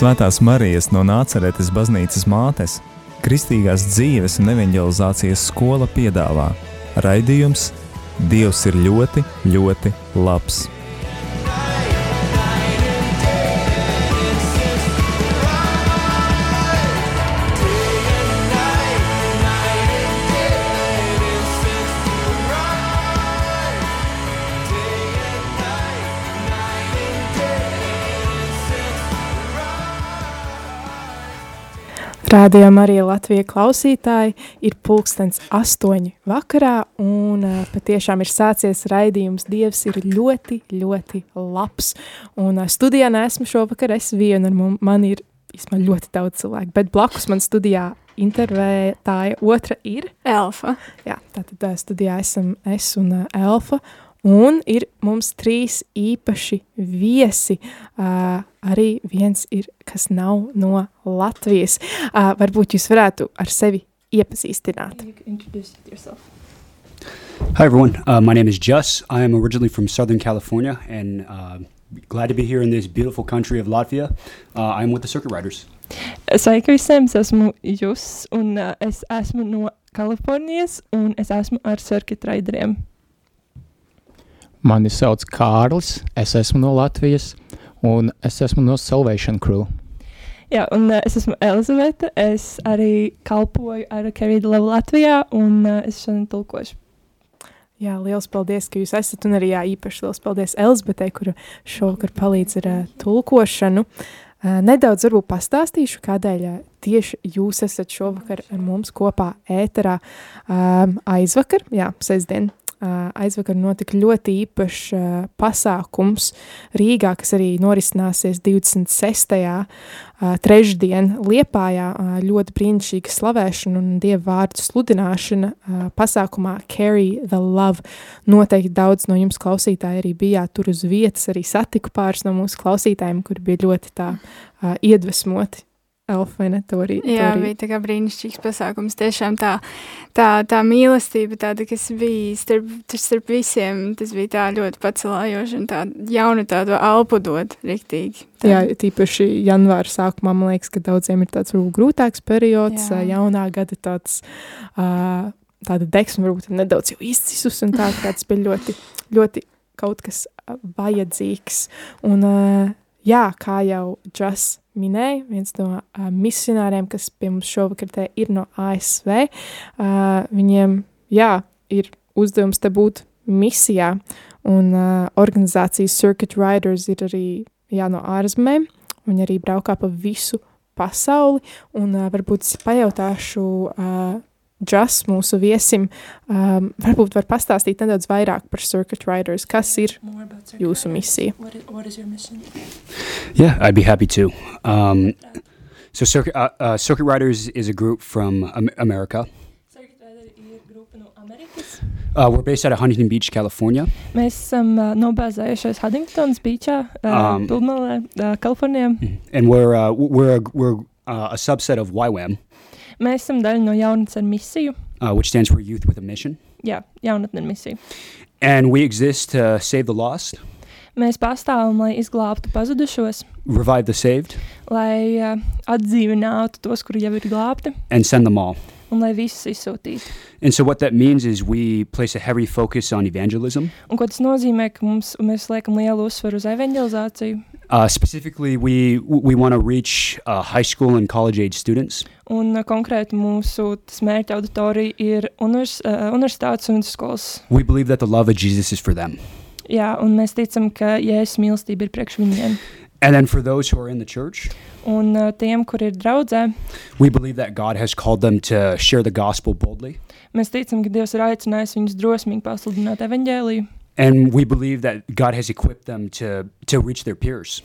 Svētās Marijas no Nāceretes baznīcas mātes, Kristīgās dzīves un evanģelizācijas skola piedāvā raidījums Dievs ir ļoti, ļoti labs. Rādījumā arī Latvijas klausītāji ir pulkstens astoņi vakarā, un patiešām ir sācies raidījums Dievs ir ļoti, ļoti labs. Un studijā neesmu šovakar es viena, un man, ir īstenībā ļoti daudz cilvēku, bet blakus man studijā intervētāja otra ir Elfa. Jā, tātad studijā esam es un Elfa, un ir mums trīs īpaši viesi. Uh, arī viens ir, kas nav no Latvijas. Uh, varbūt jūs varētu ar sevi iepazīstināt. Hi, everyone. Uh, my name is Jus. I am originally from Southern California and uh, glad to be here in this beautiful country of Latvia. Uh, I'm with the Circuit Riders. Sveiki visiem, es esmu Jus, un uh, es esmu no Kalifornijas, un es esmu ar circuit raideriem. Mani sauc Kārlis, es esmu no Latvijas, un es esmu no Salvation Crew. Jā, un uh, es esmu Elizabete, es arī kalpoju ar Kerīdu Levu Latvijā, un uh, es šodien tulkošu. Jā, liels paldies, ka jūs esat, un arī jā, īpaši liels paldies Elzbetei, kura šovakar palīdz ar uh, tulkošanu. Nedaudz varbūt pastāstīšu, kādēļ tieši jūs esat šovakar ar mums kopā ēterā um, aizvakar, jā, sestdien, aizvakar notika ļoti īpašs uh, pasākums Rīgā, kas arī norisināsies 26. Uh, trešdien Liepājā. Ļoti brīnišķīga slavēšana un dievu vārdu sludināšana pasākumā Carry the Love. Noteikti daudz no jums klausītāji arī bijāt tur uz vietas, arī satiku pāris no mūsu klausītājiem, kuri bija ļoti tā iedvesmoti Elfa, vai ne? To arī, to Jā, arī. bija tā kā brīnišķīgs pasākums. Tiešām tā, tā, tā mīlestība, tāda, kas bija starp, starp visiem, tas bija tā ļoti pacelājoši un tā jaunu tādu alpu dot, riktīgi. Tā. Jā, tīpaši janvāra sākumā, man liekas, ka daudziem ir tāds varbūt grūtāks periods, Jā. jaunā gada tāds, ā, tāda deksme varbūt nedaudz jau izcisus un tā, tas bija ļoti, ļoti kaut kas vajadzīgs. Un, ā, jā, kā jau Džas minēja, viens no uh, misionāriem, kas pie mums šovakar te ir no ASV, uh, viņiem, jā, ir uzdevums te būt misijā, un uh, organizācijas Circuit Riders ir arī, jā, no ārzemēm, viņi arī braukā pa visu pasauli, un uh, varbūt es pajautāšu uh, Džas, mūsu viesim, um, varbūt var pastāstīt nedaudz vairāk par Circuit Riders, kas ir jūsu misija? What is, what is your mission? Yeah, I'd be happy to. Um, so, Circuit, uh, uh, Circuit Riders is a group from um, America. Ir grupa no Amerikas. Uh, we're based out of Huntington Beach, California. Mēs esam uh, nobāzējušies Huntingtons Beachā, uh, Um, Pilmalē, uh, Kalifornijā. And we're, uh, we're, a, we're uh, a subset of YWAM, Mēs esam daļa no jaunatnes ar misiju. uh, which stands for Youth with a Mission. Jā, jaunatne ar misiju. And we exist to save the lost, Mēs pastāvam, lai izglābtu pazudušos, revive the saved, lai uh, atdzīvinātu tos, kuri jau ir glābti, and send them all. un lai visus izsūtītu. And so, what that means is we place a heavy focus on evangelism. Un ko tas nozīmē, ka mums, mēs liekam lielu uzsvaru uz evanģelizāciju, Uh, specifically, we we want to reach uh, high school and college age students. un uh, konkrēti mūsu mērķa auditorija ir univers, uh, universitātes un vidusskolas. We believe that the love of Jesus is for them. Jā, un mēs ticam, ka Jēzus mīlestība ir priekš viņiem. And then for those who are in the church, Un uh, tiem, kur ir draudzē, we believe that God has called them to share the gospel boldly. mēs ticam, ka Dievs ir aicinājis viņus drosmīgi pasludināt evaņģēliju. And we believe that God has equipped them to, to reach their peers.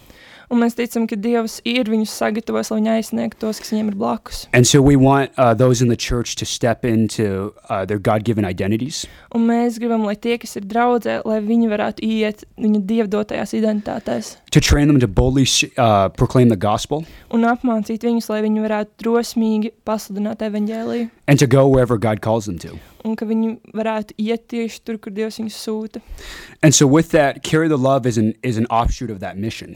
Un mēs ticam, ka Dievs ir viņus sagatavojis, lai viņi aizsniegtu tos, kas viņiem ir blakus. And so we want uh, those in the church to step into uh, their God given identities Un mēs gribam, lai tie, kas ir draudzē, lai viņi varētu iet viņu dievdotajās identitātēs to train them to boldly uh, proclaim the gospel un apmācīt viņus, lai viņi varētu drosmīgi pasludināt evaņģēliju. and to go wherever God calls them to. Un ka viņi varētu iet tieši tur, kur Dievs viņus sūta. And so with that, carry the love is an is an offshoot of that mission.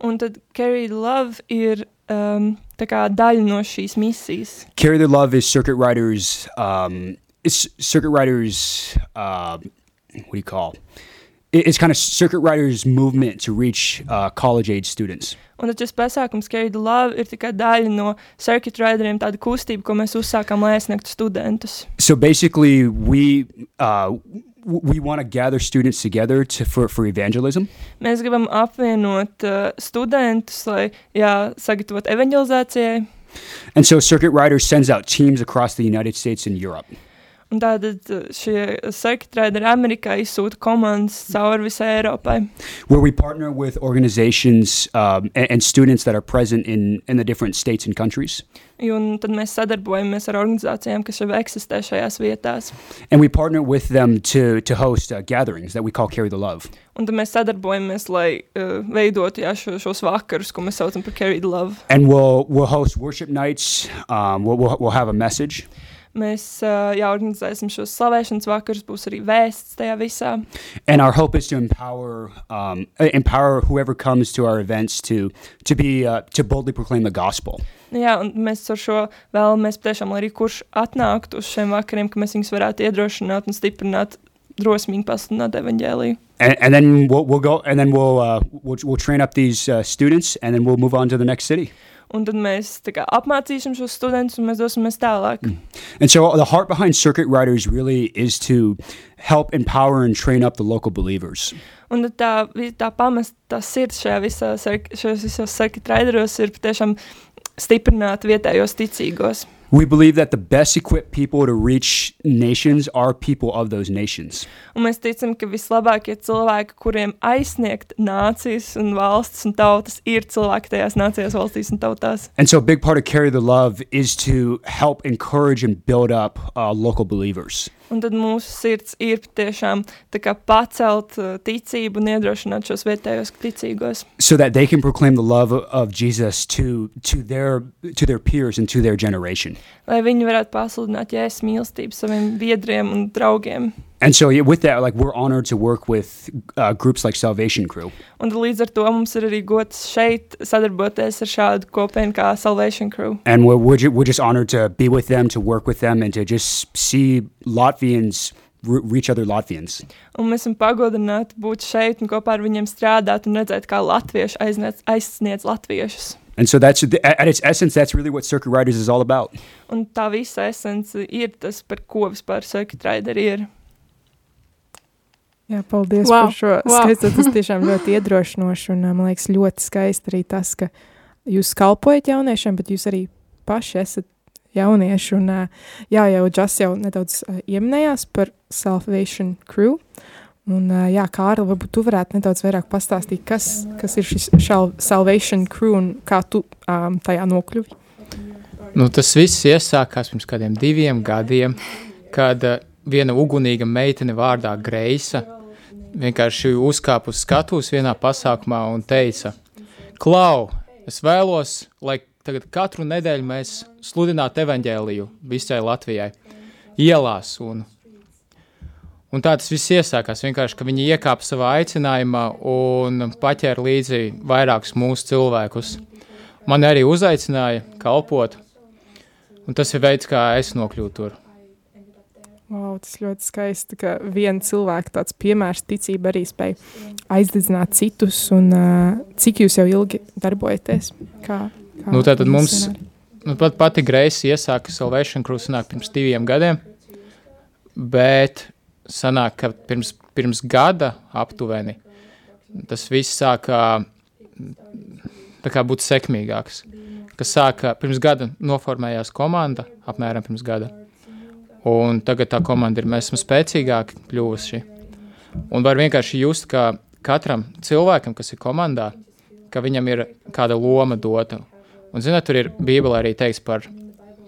Un tad Carry the Love ir um, tā kā daļa no šīs misijas. Carry the love is circuit riders. Um, it's circuit riders. Uh, what do you call? It- It's kind of circuit riders movement to reach uh, college age students. Un tad šis pasākums, Carry the Love, ir tikai daļa no circuit rideriem, tāda kustība, ko mēs uzsākām, lai aizsniegtu studentus. So basically, we uh, we want to gather students together to for, for evangelism. Mēs gribam apvienot uh, studentus, lai jā, sagatavotu evanģelizācijai. And so Circuit Riders sends out teams across the United States and Europe. Un tātad uh, šie Amerikā izsūta komandas cauri visai Eiropai. where we partner with organizations um, and, and students that are present in, in the different states and countries. Un tad mēs sadarbojamies ar organizācijām, kas jau eksistē šajās vietās. And we partner with them to, to host uh, gatherings that we call Carry the Love. Un tad mēs sadarbojamies, lai uh, veidotu jā, šo, šos vakarus, ko mēs saucam par Carry the Love. And we'll, we'll host worship nights, um, we'll, we'll, we'll have a message. Mēs uh, jā, organizēsim šos slavēšanas vakarus, būs arī vēsts tajā visā. And our hope is to empower, um, uh, empower whoever comes to our events to, to, be, uh, to boldly proclaim the gospel. Nu Jā, un mēs ar šo vēlamies patiešām, lai arī kurš atnāktu uz šiem vakariem, ka mēs viņus varētu iedrošināt un stiprināt, drosmīgi pasludināt evaņģēliju. And, and then we'll, we'll go and then we'll, uh, we'll, we'll train up these uh, students and then we'll move on to the next city. Un tad mēs kā, apmācīsim šos studentus un mēs dosimies tālāk. Mm. And so the heart behind Circuit Riders really is to help empower and train up the local believers. Un tā, tā pamest, tā sirds šajā visā, šajos visos circuit rideros ir patiešām stiprināt vietējos ticīgos. We believe that the best equipped people to reach nations are people of those nations. Un mēs ticam, ka vislabākie cilvēki, kuriem aizsniegt nācijas un valstis un tautas, ir cilvēki tajās nācijās, valstīs un tautās. And so a big part of Carry the Love is to help encourage and build up uh, local believers. Un tad mūsu sirds ir pacelt uh, ticību un iedrošināt šos vietējos ticīgos. so that they can proclaim the love of- of Jesus to, to, their, to their peers and to their generation. Lai viņi varētu pasludināt jēzus mīlestību saviem biedriem un draugiem. And so yeah, with that, like we're honored to work with uh, groups like Salvation Crew. Un tad līdz ar to mums ir arī gods šeit sadarboties ar šādu kopienu kā Salvation Crew. And we're, we're, ju- we're just honored to be with them, to work with them, and to just see Latvians re- reach other Latvians. Un mēs esam pagodināti būt šeit un kopā ar viņiem strādāt un redzēt, kā latvieši aizniec, aizsniedz latviešus. And so that's at its essence, that's really what Circuit Riders is all about. Un tā visa esence ir tas, par ko vispār circuit rideri ir. Jā, paldies Wow, par šo wow. skaisto. Tas tiešām ļoti iedrošinoši un, man liekas, ļoti skaisti arī tas, ka jūs kalpojat jauniešiem, bet jūs arī paši esat jaunieši. Un, jā, jau Džas jau nedaudz ieminējās par Salvation Crew. Un, jā, Kārli, varbūt tu varētu nedaudz vairāk pastāstīt, kas, kas ir šis Salvation Crew un kā tu um, tajā nokļuvi. Nu, tas viss iesākās pirms kādiem diviem gadiem, kad uh, viena ugunīga meitene vārdā Greisa vienkārši uzkāpa uz skatuves vienā pasākumā un teica: Klau, es vēlos, lai tagad katru nedēļu mēs sludinātu evaņģēliju visai Latvijai, ielās. Un, un tā tas viss iesākās. Vienkārši, ka viņi iekāpa savā aicinājumā un paķēra līdzi vairākus mūsu cilvēkus. Man arī uzaicināja kalpot, un tas ir veids, kā es nokļuvu tur. Wow, tas ļoti skaisti, ka viena cilvēka tāds piemērs ticība arī spēj aizdedzināt citus. Un, uh, cik jūs jau ilgi darbojaties? Kā, kā Nu, tātad mums-? Nu, pat pati Greisa iesāka Salvation Cruise pirms diviem gadiem, bet sanāk, ka pirms, pirms gada aptuveni tas viss sāka kā būt sekmīgāks. Kas sāka pirms gada noformējās komanda, apmēram pirms gada. Un tagad tā komanda ir, mēs esam spēcīgāki kļuvuši. Un var vienkārši just, ka katram cilvēkam, kas ir komandā, ka viņam ir kāda loma dota. Un, zināt, tur ir Bībelē arī teikts par,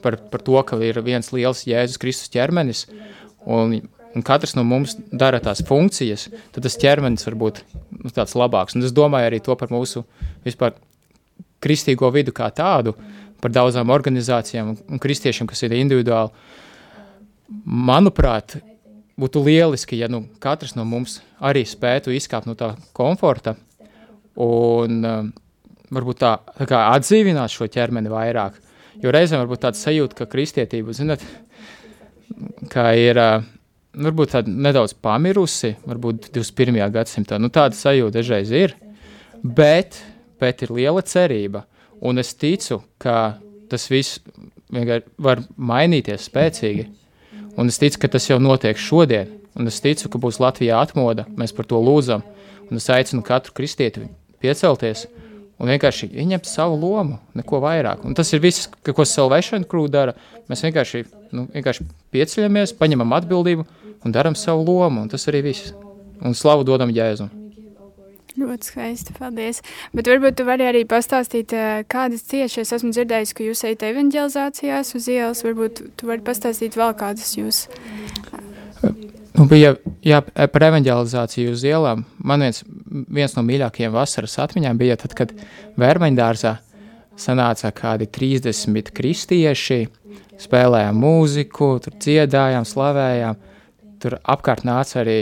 par, par to, ka ir viens liels Jēzus Kristus ķermenis, un, un katrs no mums dara tās funkcijas, tad tas ķermenis var būt tāds labāks. Un es domāju arī to par mūsu vispār kristīgo vidu kā tādu, par daudzām organizācijām un kristiešiem, kas ir individuāli. Manuprāt, būtu lieliski, ja nu, katrs no mums arī spētu izkāpt no tā komforta un um, varbūt tā, tā kā atdzīvināt šo ķermeni vairāk. Jo reizēm varbūt tāds sajūta, ka kristietība, zinat, kā ir uh, varbūt tāda nedaudz pamirusi, varbūt 21. gadsimtā, nu tāda sajūta dažreiz ir, bet, bet ir liela cerība, un es ticu, ka tas viss var mainīties spēcīgi, un es ticu, ka tas jau notiek šodien, un es ticu, ka būs Latvijā atmoda, mēs par to lūdzam, un es aicinu katru kristieti piecelties un vienkārši ieņemt savu lomu, neko vairāk. Un tas ir viss, ko Salvation Crew dara. Mēs vienkārši, nu, vienkārši pieceļamies, paņemam atbildību un darām savu lomu, un tas arī viss. Un slavu dodam Jēzum. Ļoti skaisti, paldies. Bet varbūt tu vari arī pastāstīt, eh, kādas tieši es esmu dzirdējis, ka jūs ejat evanģelizācijās uz ielas. Varbūt tu vari pastāstīt vēl kādas jūs. Nu, bija jā, par evanģelizāciju uz ielām. Man viens, viens no mīļākajiem vasaras atmiņām bija tad, kad Vērmaņdārzā sanāca kādi 30 kristieši, spēlējām mūziku, tur dziedājām, slavējām. Tur apkārt nāca arī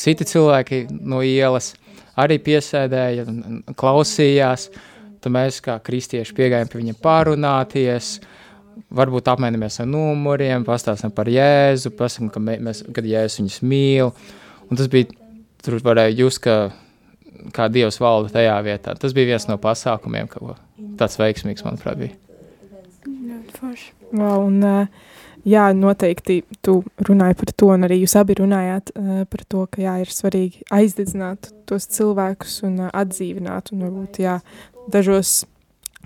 citi cilvēki no ielas, arī piesēdēja, un klausījās. Tad mēs kā kristieši piegājām pie viņiem pārunāties, varbūt apmainamies ar numuriem, pastāstām par Jēzu, pasakām, ka mē- mēs, kad Jēzus viņus mīl. Un tas bija, tur varēja just, ka kā Dievs valda tajā vietā. Tas bija viens no pasākumiem, ka tāds veiksmīgs, manuprāt, bija. Ļoti forši. Wow, un, uh, jā, noteikti tu runāji par to, un arī jūs abi runājāt uh, par to, ka jā, ir svarīgi aizdedzināt tos cilvēkus un uh, atdzīvināt, un varbūt, jā, dažos,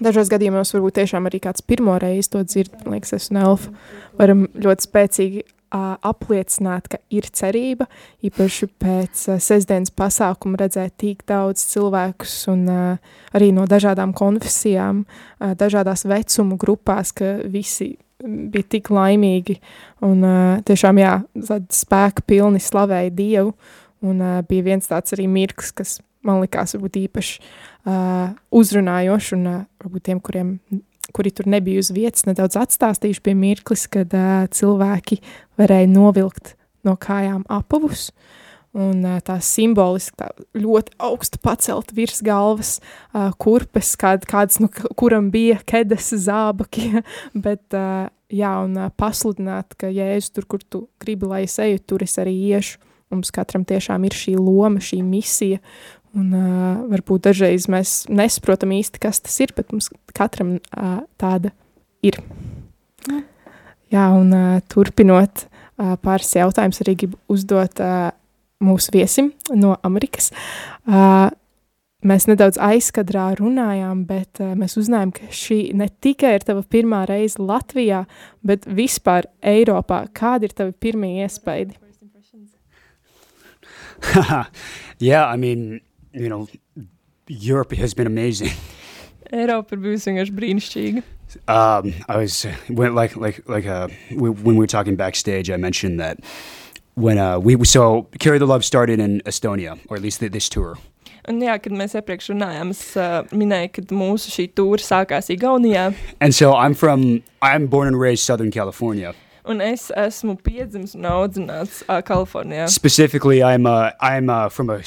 dažos gadījumos varbūt tiešām arī kāds pirmo reizi to dzird, man liekas, es un Elfa varam ļoti spēcīgi uh, apliecināt, ka ir cerība, īpaši pēc uh, sestdienas pasākuma redzēt tik daudz cilvēkus un uh, arī no dažādām konfesijām, uh, dažādās vecumu grupās, ka visi bija tik laimīgi. Un uh, tiešām, jā, tādi spēka pilni slavēja Dievu, un uh, bija viens tāds arī mirklis, kas man likās varbūt īpaši uh, uzrunājoši, un uh, varbūt tiem, kuriem, kuri tur nebija uz vietas, nedaudz atstāstījuši bija mirklis, kad uh, cilvēki varēja novilkt no kājām apavus, un tā simboliski tā ļoti augstu pacelt virs galvas kurpes, kād, kāds, nu, kuram bija kedas zābaki, bet, jā, un pasludināt, ka Jēzus tur, kur tu gribi, lai es eju, tur es arī iešu. Mums katram tiešām ir šī loma, šī misija, un uh, varbūt dažreiz mēs nesaprotam īsti, kas tas ir, bet mums katram uh, tāda ir. Jā, un uh, turpinot uh, pāris jautājumus, arī gribu uzdot uh, mūsu viesim no Amerikas. Uh, mēs nedaudz aizkadrā runājām, bet uh, mēs uzzinājām, ka šī ne tikai ir tava pirmā reize Latvijā, bet vispār Eiropā. Kādi ir tavi pirmie iespaidi? yeah, I mean, you know, Europe has been amazing. Eiropa ir bijusi vienkārši brīnišķīga. Um, I was when, like like like uh, when we were talking backstage, I mentioned that when uh, we so Carry the Love started in Estonia, or at least th- this tour. Un jā, kad mēs iepriekš runājām, es uh, minēju, ka mūsu šī tūra sākās Igaunijā, And so I'm from I'm born and raised Southern California. un es esmu piedzimis un audzināts uh, Kalifornijā. Specifically, I'm uh, I'm uh, from a,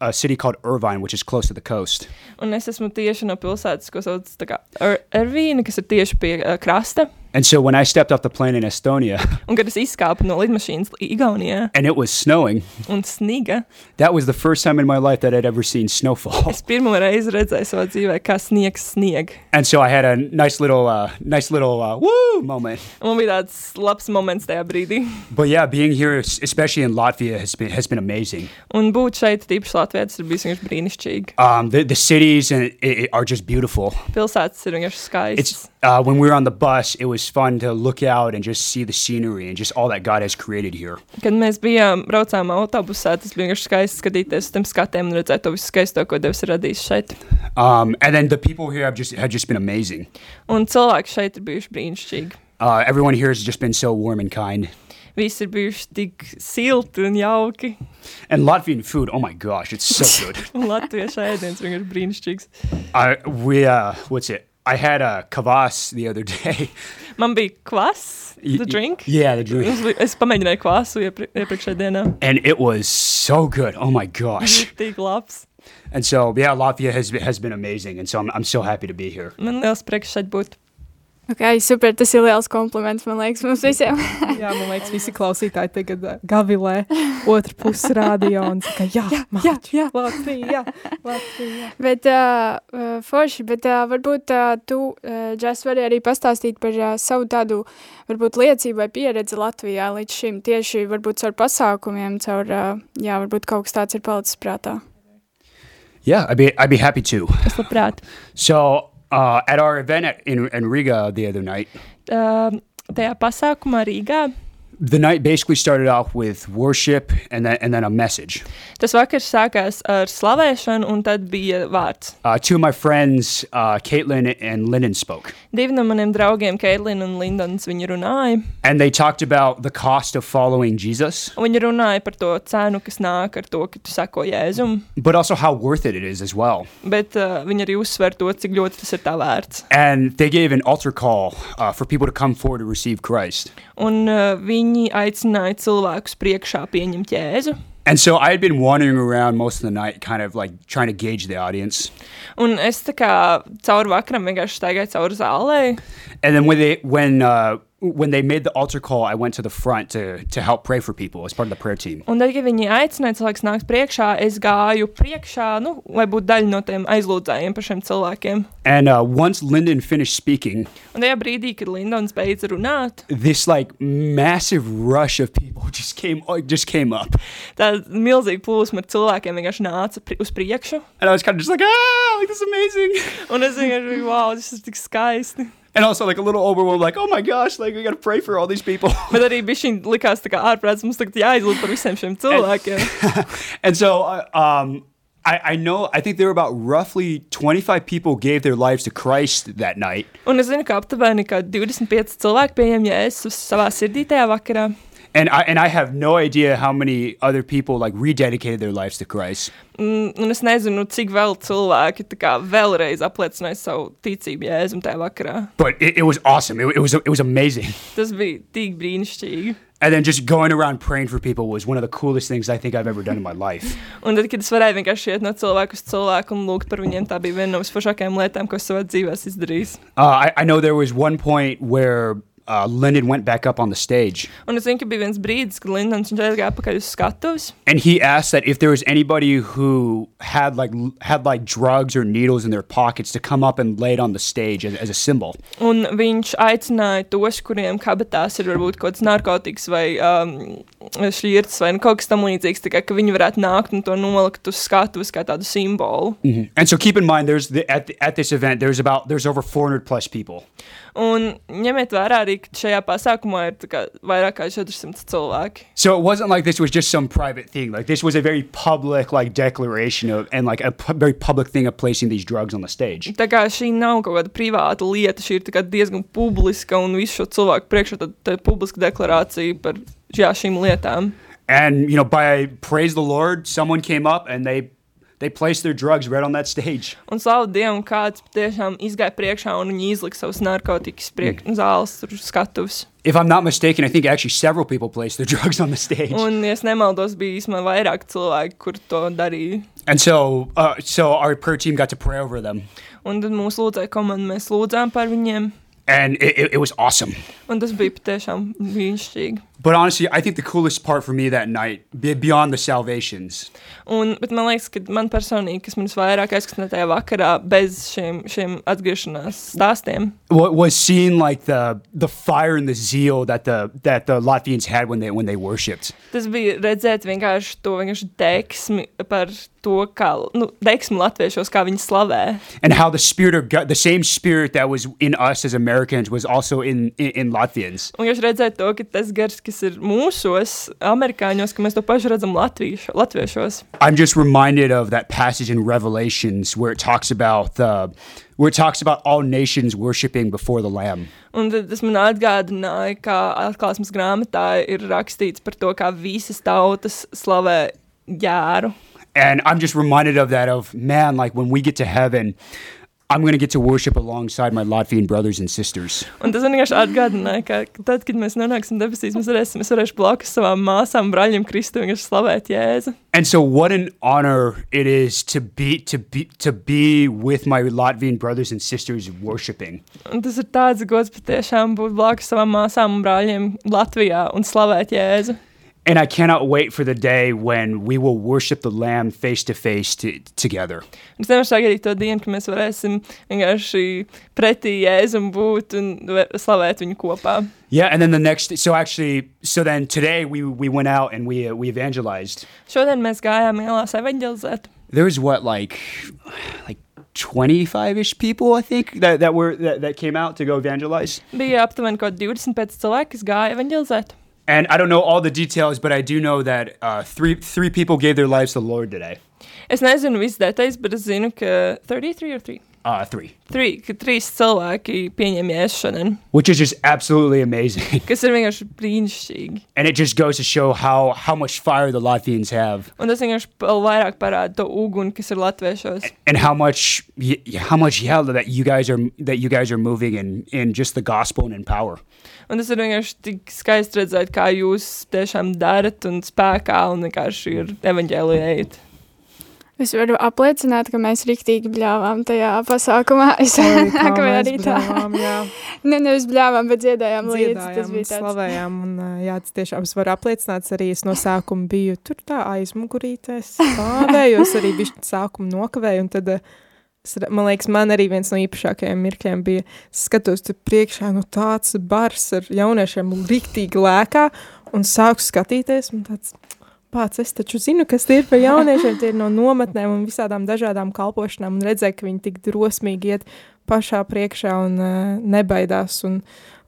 a city called Irvine, which is close to the coast. Un es esmu tieši no pilsētas, ko sauc par er Ervīnu, kas ir tieši pie uh, krasta. And so when I stepped off the plane in Estonia Un kad es izkāpu no lidmašīnas Igaunijā and it was snowing, un sniga, that was the first time in my life that I'd ever seen snowfall. es pirmo reizi redzēju savā dzīvē, kā sniegs snieg. And so I had a nice little uh, nice little uh, woo moment. Un man bija tāds labs moments tajā brīdī. But yeah, being here, es- especially in Latvia, has been has been amazing. Un būt šeit, tīpaši Latvijā, tas ir bijis vienkārši brīnišķīgi. Um, the the cities and it, it are just beautiful. Pilsētas ir vienkārši It's skaistas. uh, when we were on the bus, it was was fun to look out and just see the scenery and just all that God has created here. Kad mēs bijām, braucām autobusā, tas bija vienkārši skaisti skatīties uz tiem skatiem un redzēt to visu skaisto, ko Dievs ir radījis šeit. Um, and then the people here have just have just been amazing. Un cilvēki šeit ir bijuši brīnišķīgi. Uh, everyone here has just been so warm and kind. Visi ir bijuši tik silti un jauki. And Latvian food, oh my gosh, it's so good. Un latviešu ēdiens vienkārši brīnišķīgs. I we uh, what's it? I had a kvass the other day. Man bija kvass, Y- the y- drink. Yeah, the drink. Es, li- es pamēģināju kvasu iepri, iepriekšējā dienā. and it was so good. Oh my gosh! Tik labs. And so yeah, Latvia has been- has been amazing, and so I'm I'm so happy to be here. Man liels prieks šeit būt. Ok, super, tas ir liels kompliments, man liekas, mums visiem. Jā, man liekas, visi klausītāji tagad uh, gavilē otru pusi rādio un saka, jā, jā, jā, jā. Latvija, Latvija. Bet, uh, forši, bet uh, varbūt uh, tu, uh, Džes, vari arī pastāstīt par uh, savu tādu, varbūt liecību vai pieredzi Latvijā līdz šim, tieši varbūt caur pasākumiem, caur, uh, jā, varbūt kaut kas tāds ir palicis prātā. Yeah, I'd be I'd be happy to. Es labprāt. So uh, at our event at, in in Riga the other night, Uh, tajā pasākumā Rīgā the night basically started off with worship and then and then a message. tas vakars sākās ar slavēšanu, un tad bija vārds. Uh, two of my friends, uh, Caitlin and Lyndon, spoke, Divi no maniem draugiem, Keitlina un Lindons, viņi runāja. and they talked about the cost of following Jesus, Un Viņi runāja par to cenu, kas nāk ar to, ka tu seko Jēzum, but also how worth it it is as well. bet uh, viņi arī uzsver to, cik ļoti tas ir tā vērts. And they gave an altar call uh, for people to come forward to receive Christ. Un uh, viņi aicināja cilvēkus priekšā pieņemt Jēzu. And so I had been wandering around most of the night, kind of like trying to gauge the audience. Un es tā kā cauri vakaram vienkārši staigāju cauri zālē. And then when they when uh, when they made the altar call, I went to the front to to help pray for people as part of the prayer team. Un tad, kad viņi aicināja cilvēks nākt priekšā, es gāju priekšā, nu, lai būtu daļa no tiem aizlūdzējiem par šiem cilvēkiem. And uh, once Lyndon finished speaking, Un tajā brīdī, kad Lindons beidza runāt, this like massive rush of people just came uh, just came up, tā milzīga plūsma ar cilvēkiem vienkārši nāca pri uz priekšu. and I was kind of just like, ah, like this is amazing, Un es vienkārši biju, wow, tas ir tik skaisti. And also like a little overwhelmed, like, oh my gosh, like we gotta pray for all these people. Bet arī bija šī likās tā kā ārprāts, mums tagad jāizlūdz par visiem šiem cilvēkiem. and so uh, um, I, I know I think there were about roughly 25 people gave their lives to Christ that night. Un es zinu, ka aptuveni kā 25 cilvēki pieņem jēzus savā sirdī tajā vakarā. And I and I have no idea how many other people like rededicated their lives to Christ. Un, un es nezinu, cik vēl cilvēki tā kā vēlreiz apliecināja savu ticību jēzum tajā vakarā. But it, it was awesome. It, it was it was amazing. Tas bija tik brīnišķīgi. And then just going around praying for people was one of the coolest things I think I've ever done in my life. Un tad, kad es varēju vienkārši iet no cilvēka uz cilvēku un lūgt par viņiem, tā bija viena no visforšākajām lietām, ko es savā dzīvē esmu izdarījis. Uh, I, I know there was one point where uh, Lyndon went back up on the stage Un es zinu, ka bija viens brīdis, kad Lindons un Džēlis gāja atpakaļ uz skatuves. and he asked that if there was anybody who had like l- had like drugs or needles in their pockets to come up and lay it on the stage as, as a symbol. Un viņš aicināja tos, kuriem kabatās ir varbūt kaut kāds narkotikas vai um, šķirts vai nu, kaut kas tamlīdzīgs, tā kā ka viņi varētu nākt un to nolikt uz skatuves kā tādu simbolu. And so keep in mind, there's the, at the, at this event there's about there's over 400 plus people. Un ņemiet vērā arī, ka šajā pasākumā ir tā kā vairāk kā 400 cilvēki. So it wasn't like this was just some private thing. Like this was a very public like declaration of and like a pu- very public thing of placing these drugs on the stage. Tā kā šī nav kaut kāda privāta lieta, šī ir tā kā diezgan publiska un visu šo cilvēku priekšā tad, tad publiska deklarācija par jā, šīm lietām. And you know, by praise the Lord, someone came up and they they placed their drugs right on that stage. Un slavu Dievam, kāds tiešām izgāja priekšā un viņi izlika savus narkotikas priekš zāles tur skatuves. If I'm not mistaken, I think actually several people placed their drugs on the stage. Un, ja es nemaldos, bija īstenībā vairāk cilvēki, kur to darīja. And so uh, so our prayer team got to pray over them. Un tad mūsu lūdzēja komanda, mēs lūdzām par viņiem. And it, it, it was awesome. Un tas bija patiešām brīnišķīgi. But honestly, I think the coolest part for me that night, be- beyond the salvations, Un, bet man liekas, ka man personīgi, kas man vairāk aizkustināja tajā vakarā, bez šiem, šiem atgriešanās stāstiem, wa- was seeing like the the fire and the zeal that the that the Latvians had when they when they worshipped. tas bija redzēt vienkārši to vienkārši deksmi par to, kā nu, deksmu latviešos, kā viņi slavē. and how the spirit of God, the same spirit that was in us as Americans, was also in in, in Latvians. Un jūs redzat to, ka tas gars, kas ir mūsos, amerikāņos, ka mēs to pašu redzam latviešu, latviešos. I'm just reminded of that passage in Revelations where it talks about the where it talks about all nations worshiping before the Lamb. Un tad tas man atgādināja, ka atklāsmes grāmatā ir rakstīts par to, kā visas tautas slavē jēru. And I'm just reminded of that of man, like when we get to heaven, I'm going to get to worship alongside my Latvian brothers and sisters. Un tas man vienkārši atgādināja, ka tad, kad mēs nonāksim debesīs, mēs varēsim, mēs varēsim blakus savām māsām, brāļiem, Kristu vienkārši slavēt Jēzu. And so what an honor it is to be to be to be with my Latvian brothers and sisters worshiping. Un tas ir tāds gods patiešām būt blakus savām māsām un brāļiem Latvijā un slavēt Jēzu. And I cannot wait for the day when we will worship the Lamb face to face to- together. Es nevaru sagaidīt to dienu, kad mēs varēsim vienkārši pretī Jēzum būt un slavēt viņu kopā. Yeah, and then the next so actually so then today we we went out and we uh, we evangelized. Šodien mēs gājām ielās evanģelizēt. There was what like like 25ish people I think that that were that, that came out to go evangelize. Bija aptuveni kaut 25 cilvēki, kas gāja evanģelizēt. And I don't know all the details, but I do know that uh, three three people gave their lives to the Lord today. Es nezinu visas detaļas, bet es zinu, ka 33 or 3. Uh, three, 3, ka 3 cilvēki pieņem jēzu šodien, which is just absolutely amazing. kas ir vienkārši brīnišķīgi. and it just goes to show how how much fire the Latvians have Un tas vienkārši vēl vairāk parāda to uguni, kas ir latviešos. and how much y- y- how much yeah that you guys are that you guys are moving in in just the gospel and in power. Un tas ir vienkārši tik skaisti redzēt, kā jūs tiešām darat un spēkā un vienkārši ir evanģēlijējot. Es varu apliecināt, ka mēs riktīgi bļāvām tajā pasākumā. Es nākamajā rītā. bļāvām, jā. Ne, nevis bļāvām, bet dziedājām līdzi. Tas dziedājām bija tāds. slavējām. Un, jā, tas tiešām es varu apliecināt, arī es no sākuma biju tur tā aizmugurītēs, stāvēju, es arī bišķi sākumu nokavēju, un tad, man liekas, man arī viens no īpašākajiem mirkļiem bija, skatos tur priekšā, nu tāds bars ar jauniešiem riktīgi lēkā, un sāku skatīties, un tāds, pats, es taču zinu, kas tie ir par jauniešiem, tie ir no nometnēm un visādām dažādām kalpošanām, un redzēju, ka viņi tik drosmīgi iet pašā priekšā un uh, nebaidās, un,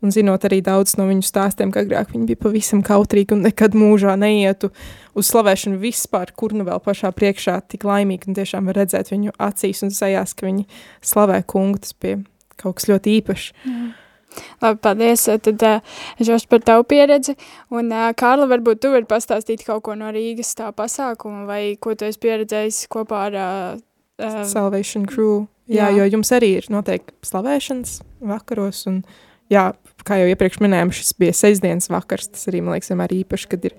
un zinot arī daudz no viņu stāstiem, ka agrāk viņi bija pavisam kautrīgi un nekad mūžā neietu uz slavēšanu vispār, kur nu vēl pašā priekšā tik laimīgi, un tiešām var redzēt viņu acīs un sajās, ka viņi slavē kungu, tas bija kaut kas ļoti īpašs. Labi, paldies. Tad Žoš par tavu pieredzi. Un, uh, Kārla, varbūt tu vari pastāstīt kaut ko no Rīgas tā pasākuma, vai ko tu esi pieredzējis kopā ar uh, Salvation Crew, jā, jā. jo jums arī ir noteikti slavēšanas vakaros, un jā, kā jau iepriekš minējām, šis bija sestdienas vakars, tas arī, man liekas, vienmēr īpaši, kad ir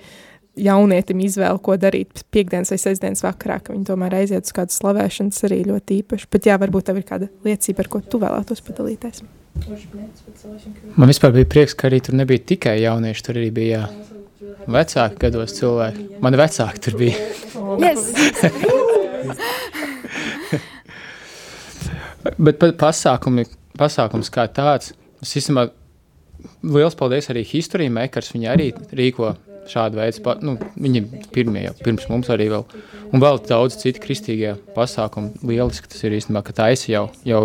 jaunietim izvēle, ko darīt piekdienas vai sestdienas vakarā, ka viņi tomēr aiziet uz kādu slavēšanu, arī ļoti īpaši. Bet jā, varbūt tev ir kāda liecība, ar ko tu vēlētos padalīties. Man vispār bija prieks, ka arī tur nebija tikai jaunieši, tur arī bija vecāki gados cilvēki. Mani vecāki tur bija. yes. Bet pa- pasākumi, pasākums kā tāds, es īstenībā liels paldies arī History Makers, viņi arī rīko šādu veidu, nu, viņi pirmie jau, pirms mums arī vēl, un vēl daudz citi kristīgie pasākumi, lieliski tas ir īstenībā, ka taisa jau, jau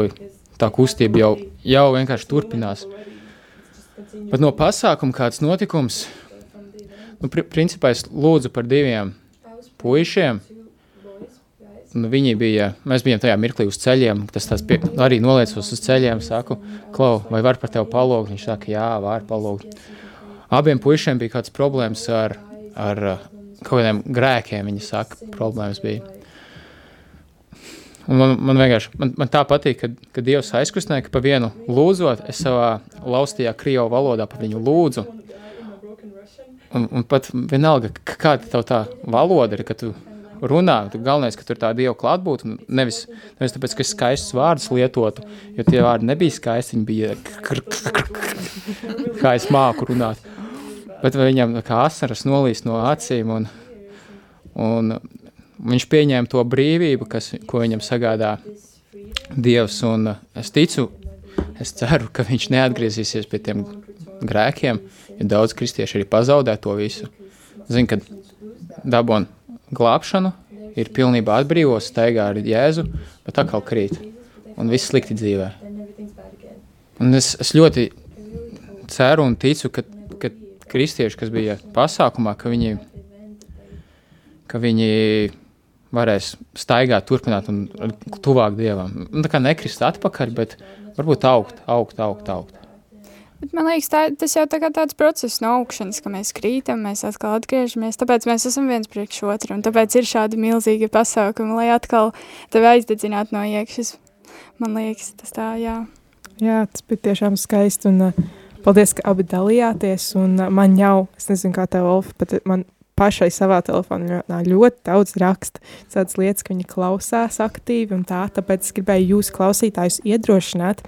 tā kustība jau, jau vienkārši turpinās. Bet no pasākuma kāds notikums, nu, pri, principā es lūdzu par diviem puišiem, Nu, viņi bija, mēs bijām tajā mirklī uz ceļiem, tas tās pie, arī noliecos uz ceļiem, saku, Klau, vai var par tevi palūgt? Viņš saka, jā, var palūgt. Abiem puišiem bija kāds problēmas ar, ar uh, kaut kādiem grēkiem, viņi saka, problēmas bija. Un man, man vienkārši, man, man tā patīk, ka, ka Dievs aizkustināja, ka pa vienu lūdzot, es savā laustajā krievu valodā pa viņu lūdzu. Un, un pat vienalga, kāda tev tā valoda ir, ka tu runā, tu galvenais, ka tur tā Dieva klātbūt, un nevis, nevis tāpēc, ka es skaistus vārdus lietotu, jo tie vārdi nebija skaisti, viņi bija kr, kr, kr, kā es māku runāt. Bet viņam kā asaras nolīst no acīm, un, un viņš pieņēma to brīvību, kas, ko viņam sagādā Dievs, un es ticu, es ceru, ka viņš neatgriezīsies pie tiem grēkiem, jo daudz kristieši arī pazaudē to visu. Zinu, ka dabon glābšanu, ir pilnībā atbrīvots, staigā ar Jēzu, bet atkal krīt. Un viss slikti dzīvē. Un es, es ļoti ceru un ticu, ka, ka kristieši, kas bija pasākumā, ka viņi, ka viņi varēs staigāt, turpināt un tuvāk Dievam. Nu, tā kā nekrist atpakaļ, bet varbūt augt, augt, augt, augt. Bet man liekas, tā, tas jau tā tāds process no augšanas, ka mēs krītam, mēs atkal atgriežamies, tāpēc mēs esam viens priekš otru, un tāpēc ir šādi milzīgi pasākumi, lai atkal tevi aizdedzinātu no iekšas. Man liekas, tas tā, jā. Jā, tas bija tiešām skaisti. Un, uh, paldies, ka abi dalījāties. Un, uh, man jau, es nezinu, kā tev, Olfa, bet man pašai savā telefonā ļoti daudz raksta tādas lietas, ka viņi klausās aktīvi un tā. Tāpēc es gribēju jūs, klausītājus, iedrošināt,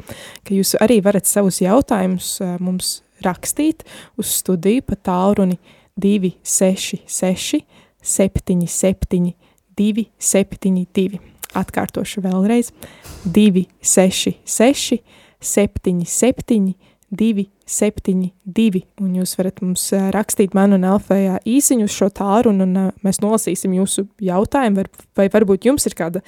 ka jūs arī varat savus jautājumus uh, mums rakstīt uz studiju pa tālruni 266 77 272. Atkārtošu vēlreiz 266 77 272, un jūs varat mums ā, rakstīt man un Alfējā īsiņu uz šo tālruni, un ā, mēs nolasīsim jūsu jautājumu, var, vai varbūt jums ir kāda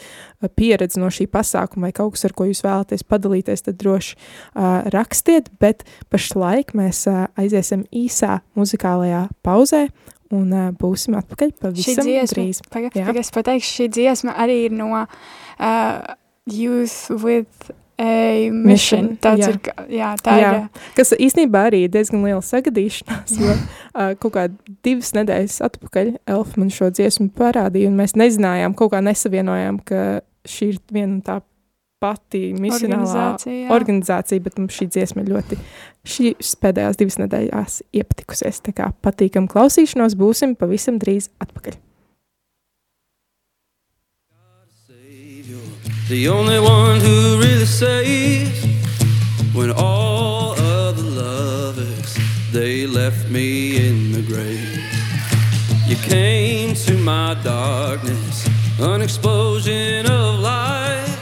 pieredze no šī pasākuma, vai kaut kas, ar ko jūs vēlaties padalīties, tad droši uh, rakstiet, bet pašlaik mēs uh, aiziesim īsā muzikālajā pauzē, un uh, būsim atpakaļ pavisam dziesma, drīz. paga, Jā. paga, es pateikšu, šī dziesma arī ir no uh, Youth with a Mission. Tāds jā. ir, jā, tā Jā. ir. Kas īstenībā arī ir diezgan liela sagadīšanās, jo uh, kaut kā divas nedēļas atpakaļ Elfa man šo dziesmu parādīja, un mēs nezinājām, kaut kā nesavienojām, ka šī ir viena un tā pati misionālā Organizācija, jā. organizācija, bet mums šī dziesma ļoti šīs pēdējās divas nedēļās iepatikusies. Tā kā patīkam klausīšanos, būsim pavisam drīz atpakaļ. The only one who really saves when all other lovers they left me in the grave. You came to my darkness, an explosion of light.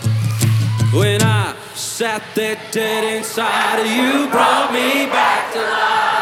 When I sat there dead inside of you, brought me back to life.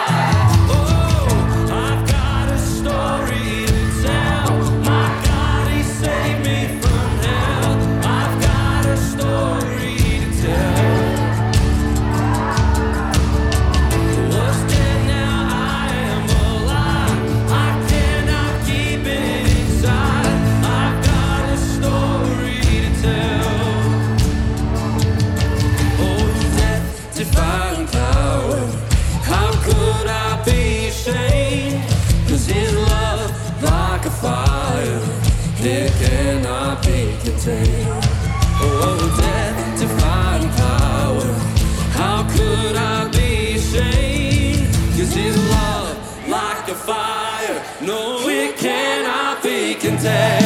Be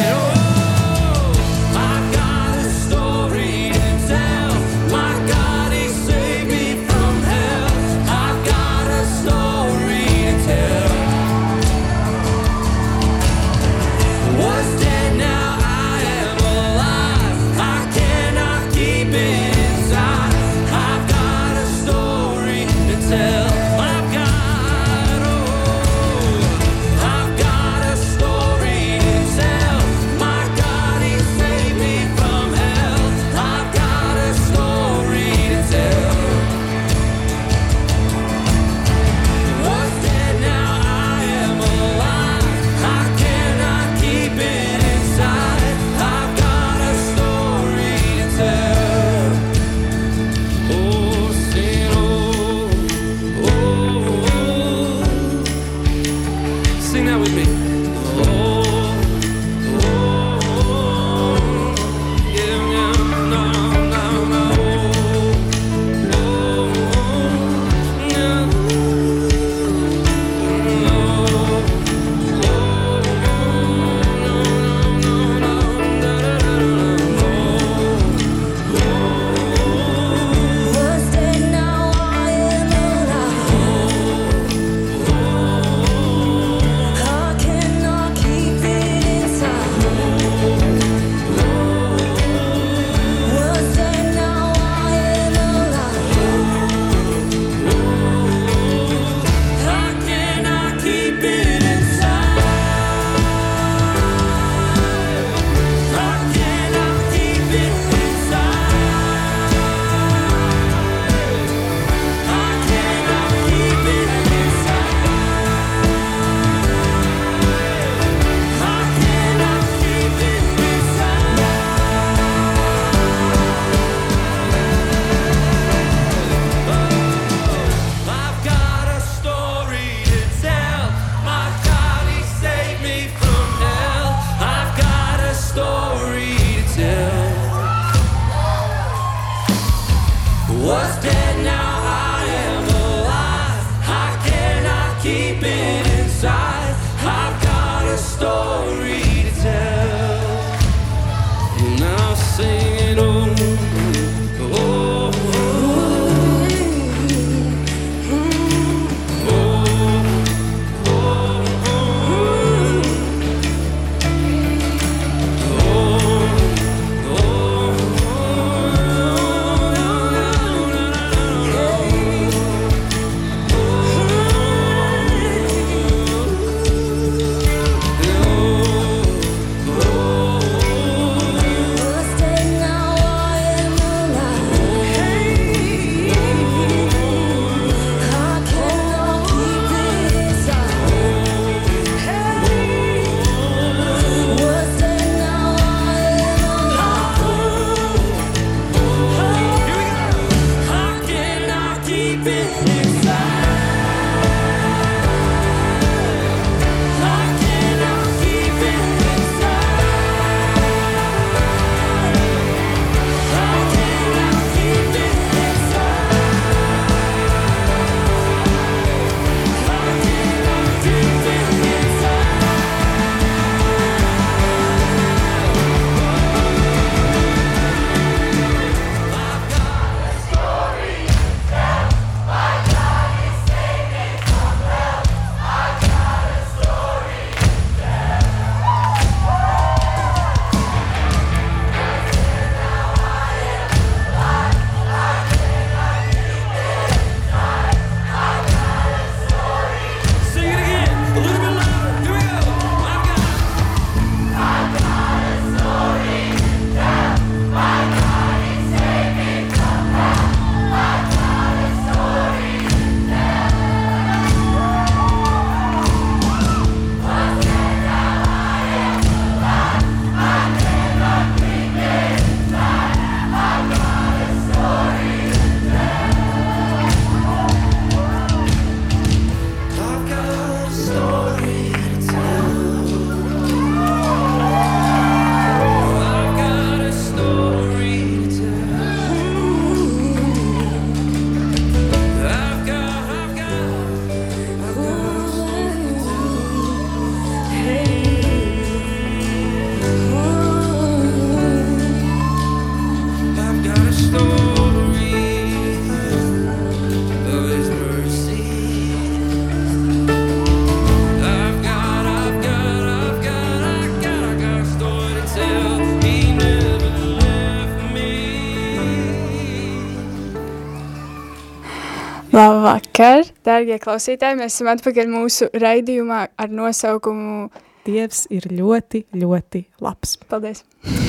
Labvakar, dārgie klausītāji! Mēs esam atpakaļ mūsu raidījumā ar nosaukumu Dievs ir ļoti, ļoti labs. Paldies!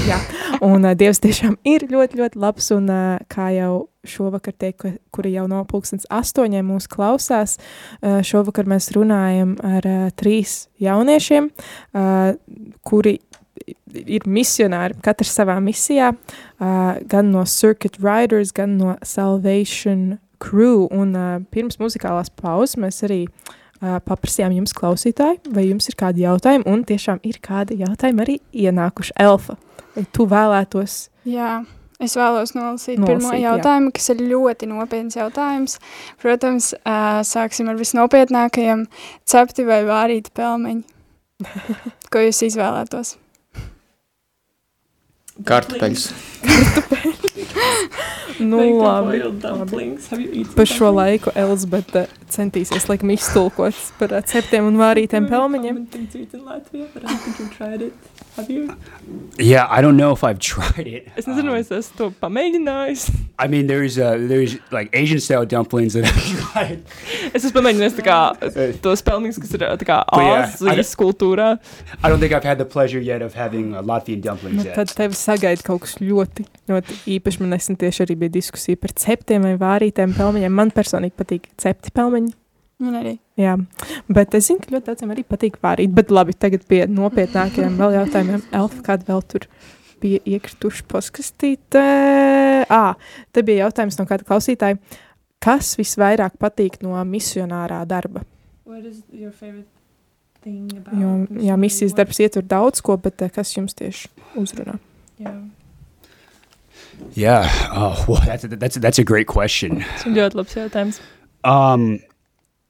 Jā, un uh, Dievs tiešām ir ļoti, ļoti labs, un uh, kā jau šovakar tiek, kuri jau no pulkstens astoņiem mūs klausās, uh, šovakar mēs runājam ar uh, trīs jauniešiem, uh, kuri ir misionāri, katrs savā misijā, uh, gan no Circuit Riders, gan no Salvation Crew, un uh, pirms muzikālās pauzes mēs arī uh, paprasījām jums klausītāji, vai jums ir kādi jautājumi, un tiešām ir kādi jautājumi arī ienākuši Elfa. Vai tu vēlētos? Jā, es vēlos nolasīt, Nolasīt, pirmo jā. jautājumu, kas ir ļoti nopietns jautājums. Protams, uh, sāksim ar visnopietnākajiem - cepti vai vārīti pelmeņi. Ko jūs izvēlētos? Kartupeļus. Nu, labi. eaten Pa šo laiku Elzbeta centīsies laikam iztulkot par uh, ceptiem un vārītiem pelmeņiem. Have you? Yeah, I don't know if I've tried it. Es nezinu, vai es esmu to pamēģinājis. I mean, there's uh, there's like Asian style dumplings that I've tried. Es esmu pamēģinājis tā kā, tos pelnīgus, kas ir tā kā But yeah, I Āzijas kultūrā. I don't think I've had the pleasure yet of having uh, Latvian dumplings Nu, yet. tad tev sagaida kaut kas ļoti, ļoti īpašs. Man nesen tieši arī bija diskusija par ceptiem vai vārītiem pelmeņiem. Man personīgi patīk cepti pelmeņi. Man arī. Jā, bet es zinu, ka ļoti daudziem arī patīk vārīt. Bet labi, tagad pie nopietnākajiem vēl jautājumiem. Elfa, kāda vēl tur bija iekrituši paskastītē? Ā, te bija jautājums no kāda klausītāja. Kas visvairāk patīk no misionārā darba? Jo, jā, misijas darbs ietver daudz ko, bet eh, kas jums tieši uzrunā? Yeah. Oh, well, that's a, that's that's a great question. Tas ir ļoti labs jautājums. Um,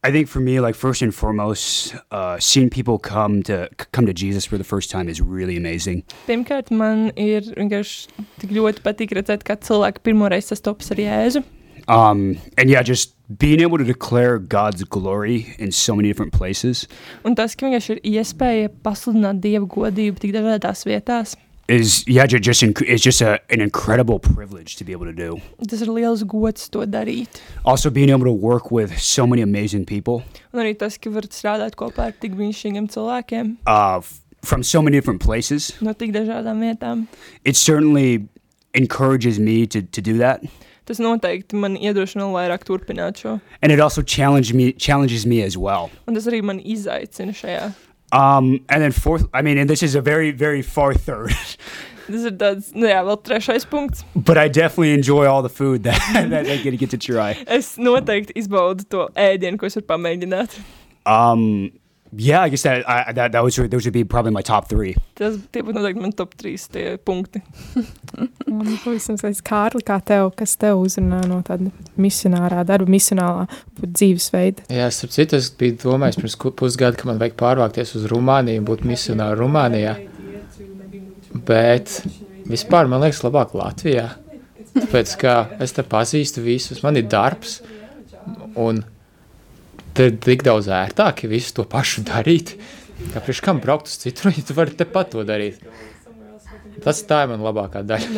I think for me, like first and foremost, uh, seeing people come to c- come to Jesus for the first time is really amazing. Pirmkārt, man ir vienkārši tik ļoti patīk redzēt, kā cilvēki pirmoreiz sastopas ar Jēzu. Um, and yeah, just being able to declare God's glory in so many different places Un tas, ka vienkārši ir iespēja pasludināt Dieva godību tik dažādās vietās, is yeah, just inc- it's just a, an incredible privilege to be able to do. tas ir liels gods to darīt. Also, being able to work with so many amazing people Un arī tas, ka strādāt kopā ar tik brīnišķīgiem cilvēkiem uh, from so many different places, no tik dažādām vietām. it certainly encourages me to, to do that. Tas noteikti man iedrošina vairāk turpināt šo. And it also challenged me, challenges me as well. Un tas arī man izaicina šajā. Um, and then fourth, I mean, and this is a very, very far third, Tas ir tāds, nu jā, vēl trešais punkts. but I definitely enjoy all the food that, that I get to get to try. Es noteikti izbaudu to ēdienu, ko es varu pamēģināt. Um, yeah, I guess that, I, that, that was, those would be probably my top three. Tas tie būtu noteikti man top 3 tie punkti. Un pavisam skaidrs, Kārli, kā tev, kas tev uzrunā no tāda misionārā darba, misionālā dzīvesveida? Jā, starp citu, es biju domājis pirms pusgada, ka man vajag pārvākties uz Rumāniju un būt misionāru Rumānijā. Bet vispār man liekas labāk Latvijā. Tāpēc, ka es te pazīstu visus, man ir darbs, un te ir tik daudz ērtāk, ja visu to pašu darīt. Kāpēc kam braukt uz citur, ja tu vari tepat to darīt? Tas tā ir man labākā daļa.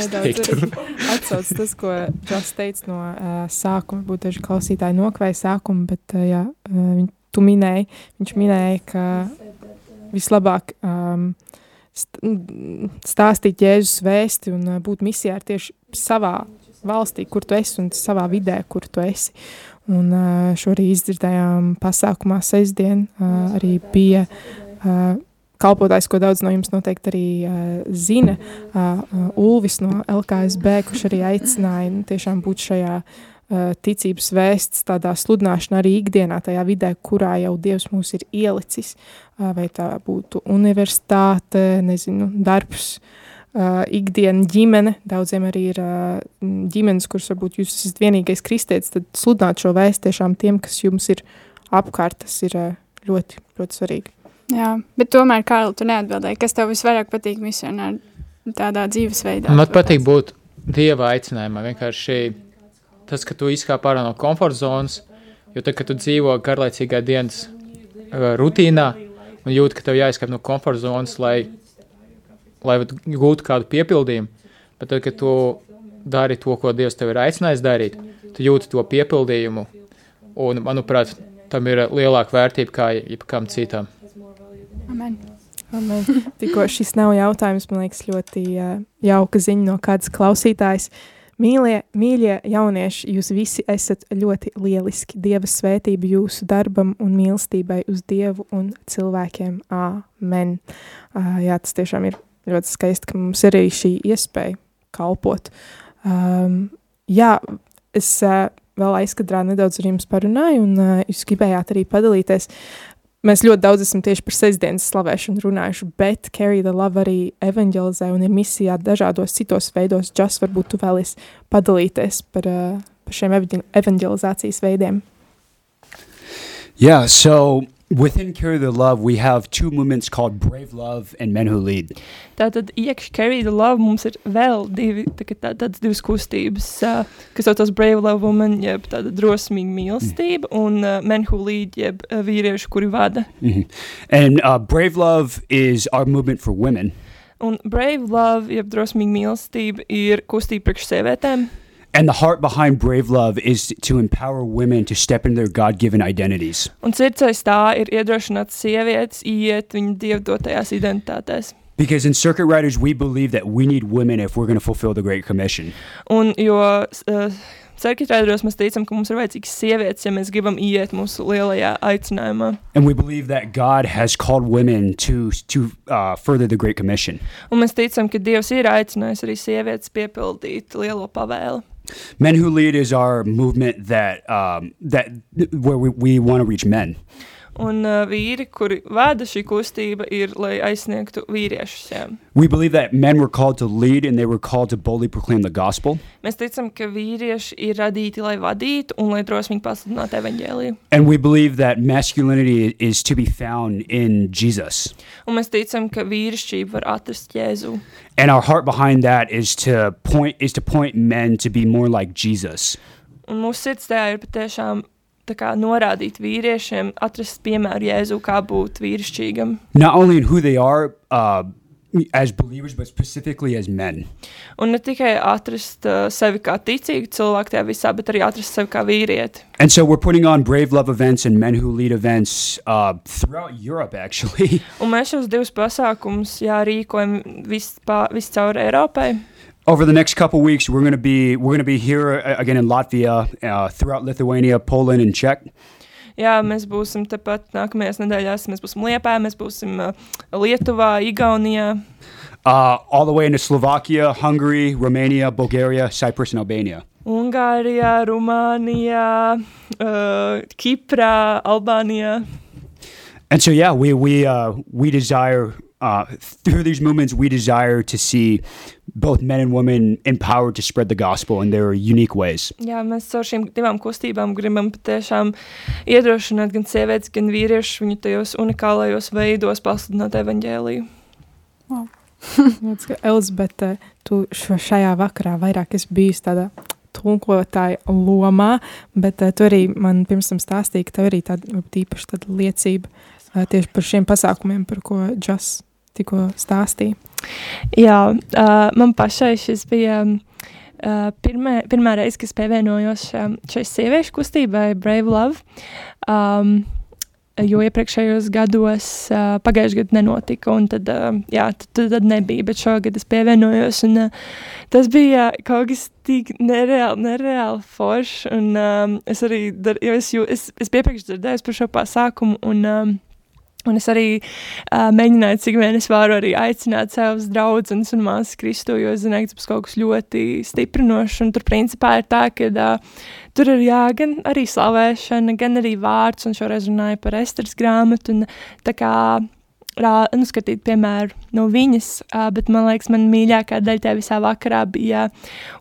atsauc tas, ko Džos teica no uh, sākuma. Būtu daži klausītāji nokvēja sākumu, bet uh, jā, viņ, tu minēji, viņš minēja, ka vislabāk um, st stāstīt Jēzus vēsti un uh, būt misijā ir tieši savā valstī, kur tu esi un savā vidē, kur tu esi. Un šo arī izdzirdējām pasākumā sestdien, arī bija kalpotājs, ko daudz no jums noteikti arī uh, zina, uh, Ulvis no LKSB, kurš arī aicināja nu, tiešām būt šajā uh, ticības vēsts, tādā sludināšanā arī ikdienā, tajā vidē, kurā jau Dievs mūs ir ielicis, uh, vai tā būtu universitāte, nezinu, darbs, uh, ikdiena, ģimene, daudziem arī ir uh, ģimenes, kuras varbūt jūs esat vienīgais kristietis, tad sludināt šo vēstu tiešām tiem, kas jums ir apkārt, tas ir uh, ļoti, ļoti svarīgi. Jā, bet tomēr, Kārl, tu neatbildēji, kas tev visvairāk patīk misionāri tādā dzīvesveidā? Man patīk būt dieva aicinājumā. Vienkārši tas, ka tu izkāp ārā no komforta zonas, jo tad, kad tu dzīvo garlaicīgā dienas uh, rutīnā un jūti, ka tev jāizkāp no komforta zonas, lai, lai gūtu kādu piepildījumu, bet tad, kad tu dari to, ko Dievs tev ir aicinājis darīt, tu jūti to piepildījumu Un, manuprāt, tam ir lielāka vērtība kā jebkam citam. Amen. Amen. Tikko šis nav jautājums, man liekas, ļoti uh, jauka ziņa no kādas klausītājas. Mīļie, mīļie jaunieši, jūs visi esat ļoti lieliski. Dieva svētība jūsu darbam un mīlestībai uz Dievu un cilvēkiem. Amen. Uh, jā, tas tiešām ir ļoti skaisti, ka mums ir arī šī iespēja kalpot. Um, jā, es uh, vēl aizkadrā nedaudz ar jums parunāju, un uh, jūs gribējāt arī padalīties. Mēs ļoti daudz esam tieši par sestdienas slavēšanu runājuši, bet Carrie the Love arī evanģelizē un ir misijā dažādos citos veidos. Just varbūt tu vēlies padalīties par, uh, par šiem evanģelizācijas veidiem. Yeah, so within Carry the Love, we have two movements called Brave Love and Men Who Lead. Tātad iekšā Carry the Love mums ir vēl divi, tā, tā, tādas divas kustības, uh, kas saucas Brave Love Woman, jeb tāda drosmīga mīlestība, mm. un uh, Men Who Lead, jeb uh, vīrieši, kuri vada. Mm -hmm. And uh, Brave Love is our movement for women. Un Brave Love, jeb drosmīga mīlestība, ir kustība priekš sievietēm. And the heart behind Brave Love is to empower women to step into their God given identities. Un sirds aiz tā ir iedrošināt sievietes iet viņu dievdotajās identitātēs. Because in Circuit Riders, we believe that we need women if we're going to fulfill the Great Commission. Un jo uh, Circuitēdos mēs ticam, ka mums ir vajadzīgas sievietes, ja mēs gribam iet mūsu lielajā aicinājumā. And we believe that God has called women to, to uh, further the Great Commission. Un mēs ticam, ka Dievs ir aicinājis arī sievietes piepildīt lielo pavēli. Men Who Lead is our movement that um, that where we, we want to reach men. Un uh, vīri, kuri vada šī kustība, ir, lai aizsniegtu vīriešus. Jā. We believe that men were called to lead and they were called to boldly proclaim the gospel. Mēs ticam, ka vīrieši ir radīti, lai vadītu un lai drosmīgi pasludinātu evaņģēliju. And we believe that masculinity is to be found in Jesus. Un mēs ticam, ka vīrišķība var atrast Jēzu. And our heart behind that is to point is to point men to be more like Jesus. Un mūsu sirds tajā ir patiešām tā kā norādīt vīriešiem, atrast piemēru Jēzu, kā būt vīrišķīgam. Not only in who they are uh, as believers, but specifically as men. Un ne tikai atrast uh, sevi kā ticīgu cilvēku tajā visā, bet arī atrast sevi kā vīrieti. And so we're putting on Brave Love events and Men Who Lead events uh, throughout Europe, actually. Un mēs šos divus pasākumus jā, rīkojam vis, pa, vis caur Eiropai. Over the next couple weeks, we're going to be we're going to be here uh, again in Latvia, uh, throughout Lithuania, Poland, and Czech. Jā, mēs būsim tepat nākamajās nedēļās. Mēs būsim Liepā, mēs būsim uh, Lietuvā, Igaunijā. Uh, all the way into Slovakia, Hungary, Romania, Bulgaria, Cyprus, and Albania. Ungārijā, Rumānijā, uh, Kiprā, Albānijā. And so, yeah, we we uh, we desire uh, through these movements, we desire to see both men and women empowered to spread the gospel in their unique ways. Jā, mēs caur šīm divām kustībām gribam patiešām iedrošināt gan sievietes, gan vīriešus viņu tajos unikālajos veidos pasludināt evaņģēliju. Wow. Elizabete, tu šo šajā vakarā vairāk esi bijis tādā tulkotāja lomā, bet uh, tu arī man pirms tam stāstīji, ka tev arī tāda īpaša tāda liecība uh, tieši par šiem pasākumiem, par ko Džas tikko stāstīja. Jā, uh, man pašai šis bija uh, pirmā, pirmā reize, kad pievienojos šai sieviešu kustībai Brave Love. Um, jo iepriekšējos gados uh, pagājušajā gadā nenotika, un tad, uh, jā, tad, tad nebija, bet šogad es pievienojos, un uh, tas bija kaut kas tik nereāli, nereāli foršs, un um, es arī, dar, jo es, jo es, es piepriekš dzirdēju par šo pasākumu, un um, Un es arī uh, mēģināju, cik vien es varu arī aicināt savus draugus un māsas Kristu, jo es zināju, ka tas kaut kas ļoti stiprinošs. Un tur principā ir tā, ka uh, tur ir jā, gan arī slavēšana, gan arī vārds, un šoreiz runāju par Esteras grāmatu. Un, tā kā rā, nu, skatīt, piemēram, no viņas, uh, bet man liekas, man mīļākā daļa tajā visā vakarā bija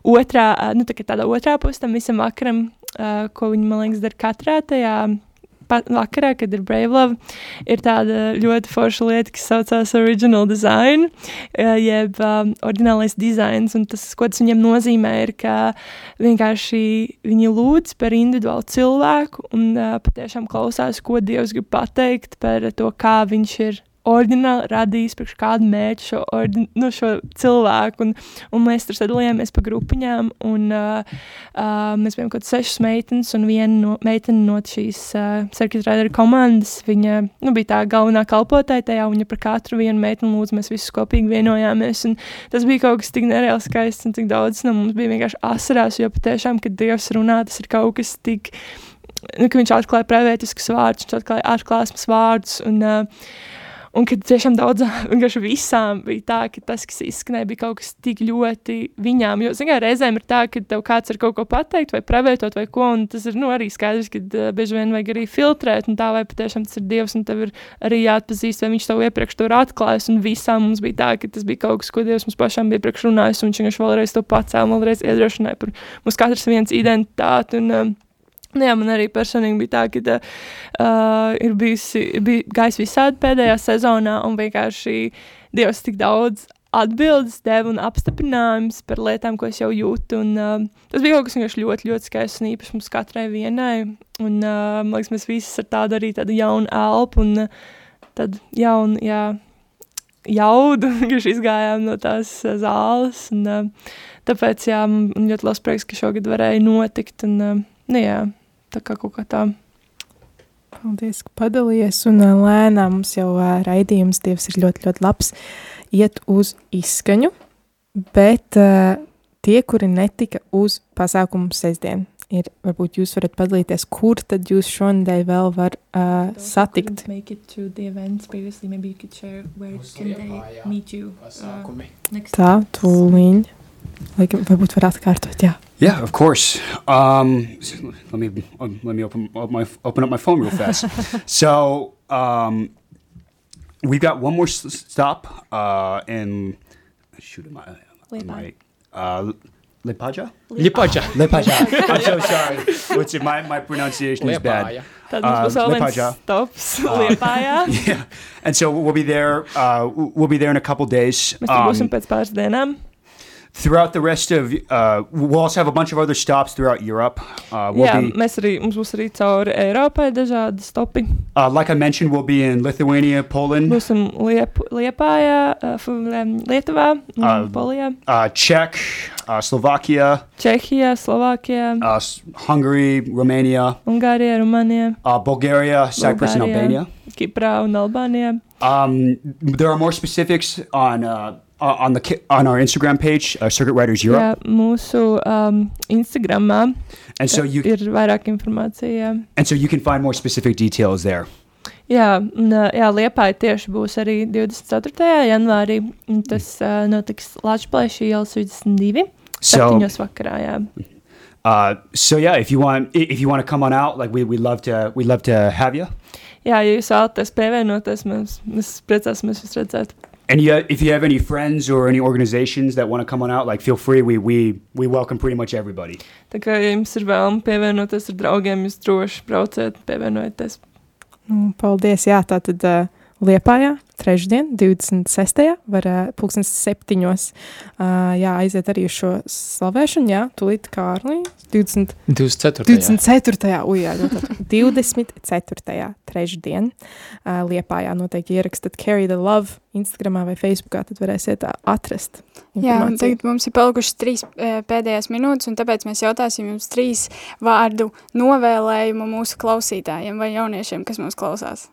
otrā, uh, nu, tā tāda otrā puse tam visam vakaram, uh, ko viņi, man liekas, dara katrā tajā vakarā, kad ir Brave Love, ir tāda ļoti forša lieta, kas saucās Original Design, eh, jeb um, oriģinālais dizains, un tas, ko tas viņam nozīmē, ir, ka vienkārši viņi lūdz par individuālu cilvēku un uh, patiešām klausās, ko Dievs grib pateikt par to, kā viņš ir oriģināli radījis priekš kādu mērķu šo, ordi, nu, šo cilvēku. Un, un mēs tur sadalījāmies pa grupiņām. Un, uh, uh, mēs bijām kaut kādas sešas meitenes, un viena no, meitene no šīs uh, circuit rider komandas. Viņa nu, bija tā galvenā kalpotāja tajā, un viņa par katru vienu meiteni lūdzu, mēs visi kopīgi vienojāmies. Un tas bija kaut kas tik nereāli skaists, un cik daudz no mums bija vienkārši asarās, jo patiešām, kad Dievs runā, tas ir kaut kas tik. Nu, viņš atklāja pravietiskus vārdus, viņš atklāja atklāsmes vārdus. Un, uh, Un kad tiešām daudzām, vienkārši visām bija tā, ka tas, kas izskanēja, bija kaut kas tik ļoti viņām. Jo, zinām, reizēm ir tā, ka tev kāds ir kaut ko pateikt, vai pravietot, vai ko, un tas ir nu, arī skaidrs, ka uh, bieži vien vajag arī filtrēt, un tā, vai patiešām tas ir Dievs, un tev ir arī jāatpazīst, vai viņš tev iepriekš to ir atklājis, un visām mums bija tā, ka tas bija kaut kas, ko Dievs mums pašām bija iepriekš runājis, un viņš vienkārši vēlreiz to pacēla, vēlreiz iedrošināja par mums katrs viens identitāti. Un, uh, Nu, jā, man arī personīgi bija tā, ka uh, ir bijusi, bija gājis visādi pēdējā sezonā, un vienkārši Dievs tik daudz atbildes deva un apstiprinājums par lietām, ko es jau jūtu. Un, uh, tas bija kaut kas vienkārši ļoti, ļoti skaists un īpašs mums katrai vienai. Un, uh, man liekas, mēs visi ar tādu arī tādu jaunu elpu un uh, tādu jaunu, jā, jaudu, kas izgājām no tās uh, zāles. Un, uh, tāpēc, jā, man ļoti liels prieks, ka šogad varēja notikt. Un, uh, nu, jā, tā kā kaut kā tā. Paldies, ka padalījies. Un lēnām mums jau raidījums Dievs ir ļoti, ļoti labs. Iet uz izskaņu, bet tie, kuri netika uz pasākumu sestdien, ir, varbūt jūs varat padalīties, kur tad jūs šonadēļ vēl var uh, satikt. Where can they meet you uh, next Tā, tūliņ. Lai, varbūt var atkārtot, jā. Yeah, of course. Um, let me let me open up my open up my phone real fast. so um, we've got one more s- stop uh, in shoot am I, am I uh, Lipaja? Ļipaģa. Lipaja. I'm so sorry. What's it? My my pronunciation is bad. Liepāja. Tad mums Uh, vēl viens Liepāģā. stops Liepājā. Yeah, and so we'll be there. Uh, we'll be there in a couple days. Mēs tur būsim Um, pēc pāris dienām. Throughout the rest of, uh, we'll also have a bunch of other stops throughout Europe. Uh, we'll Jā, be, mēs arī, mums būs arī cauri Eiropai dažādi stopi. uh, like I mentioned, we'll be in Lithuania, Poland, Būsim Liep, Liepājā, uh, um, Lietuvā, Uh, Polijā, uh, Czech, uh, Slovakia, Čehijā, Slovākijā, uh, Hungary, Romania, Ungārijā, Rumānijā, uh, Bulgaria, Cyprus, and Albania. Kiprā un Albānijā. Um, there are more specifics on uh, uh, on the ki- on our Instagram page, uh, Circuit Riders Europe, Jā, mūsu um, Instagramā and so you ir vairāk informācija. Jā. and so you can find more specific details there. Jā, un, ā, jā Liepāja tieši būs arī 24. janvārī. un Tas uh, notiks Latvijas iela 62. So 7. vakarā. Jā. uh, so yeah, if you want i- if you want to come on out, like we we love to we love to have you. jā, ja jūs vēlaties pievienoties, mēs, mēs priecāsimies jūs redzēt. And you, if you have any friends or any organizations that want to come on out, like feel free. We we we welcome pretty much everybody. Tā kā ja jums ir vēlme pievienoties ar draugiem, jūs droši brauciet, pievienojieties. Nu, paldies, jā, tā tad uh, Liepājā, trešdien, 26. var uh, pulkstens septiņos, uh, jā, aiziet arī uz šo slavēšanu, jā, tūlīt Kārlī, 20, 24. 24. ujā, 24. trešdien, uh, Liepājā noteikti ierakstat Carry the Love Instagramā vai Facebookā, tad varēsiet uh, atrast Jā, tagad mums ir palikušas trīs pēdējās minūtes, un tāpēc mēs jautāsim jums trīs vārdu novēlējumu mūsu klausītājiem vai jauniešiem, kas mūs klausās.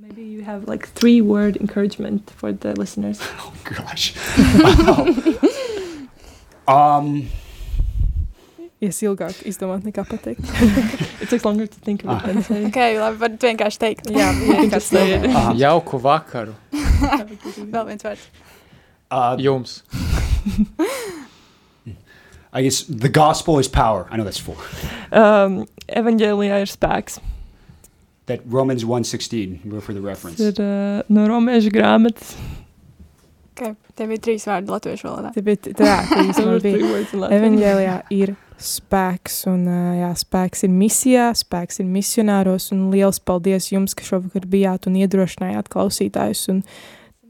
Maybe you have like three word encouragement for the listeners. Oh gosh. um. Ies ilgāk izdomāt nekā pateikt. It takes longer to think of it than say. Ok, labi, varat vienkārši teikt. jā, vienkārši say it. Uh, Jauku vakaru Vēl viens vārds. uh, jums. I guess the gospel is power. I know that's four. Um, Evanģēlijā ir spēks. That Romans 1.16, for the reference. Tas ir uh, no romiešu grāmatas. Okay. Tie bija trīs vārdi latviešu valodā. Man ir in Latvijas. Evanģēlijā ir spēks, un ā, jā, spēks ir misijā, spēks ir misionāros, un liels paldies jums, ka šovakar bijāt un iedrošinājāt klausītājus, un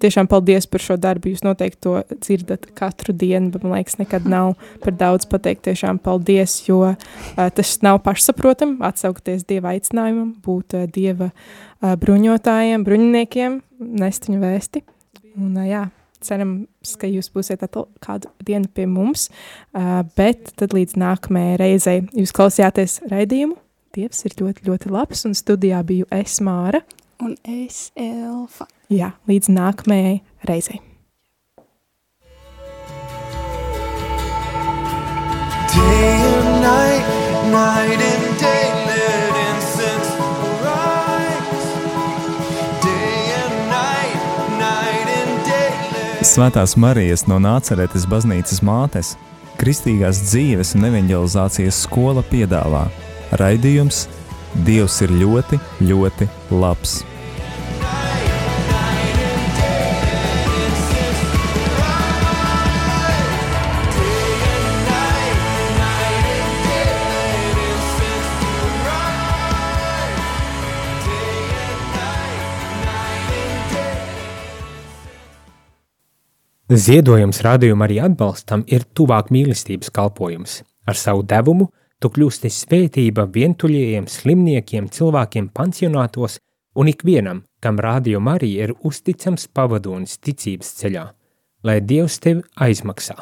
tiešām paldies par šo darbu. Jūs noteikti to dzirdat katru dienu, bet man liekas, nekad nav par daudz pateikt. Tiešām paldies, jo uh, tas nav pašsaprotami atsaukties Dieva aicinājumam, būt uh, Dieva uh, bruņotājiem, bruņiniekiem, nest viņu vēsti. Un, uh, jā, cerams, ka jūs būsiet kādu dienu pie mums, uh, bet tad līdz nākamajai reizei jūs klausījāties raidījumu. Dievs ir ļoti, ļoti labs, un studijā biju es Māra. Un es Elfa. Jā, līdz nākamajai reizei. Day and night, night and day, let incense arise. Day and night, night and day, let Svētās Marijas no Nāceretes baznīcas mātes, Kristīgās dzīves un evanģelizācijas skola piedāvā raidījums Dievs ir ļoti, ļoti labs. Ziedojums rādījuma arī atbalstam ir tuvāk mīlestības kalpojums. Ar savu devumu tu kļūsti svētība vientuļajiem, slimniekiem, cilvēkiem pansionātos un ikvienam, kam rādījuma arī ir uzticams pavadonis ticības ceļā. Lai Dievs tevi aizmaksā!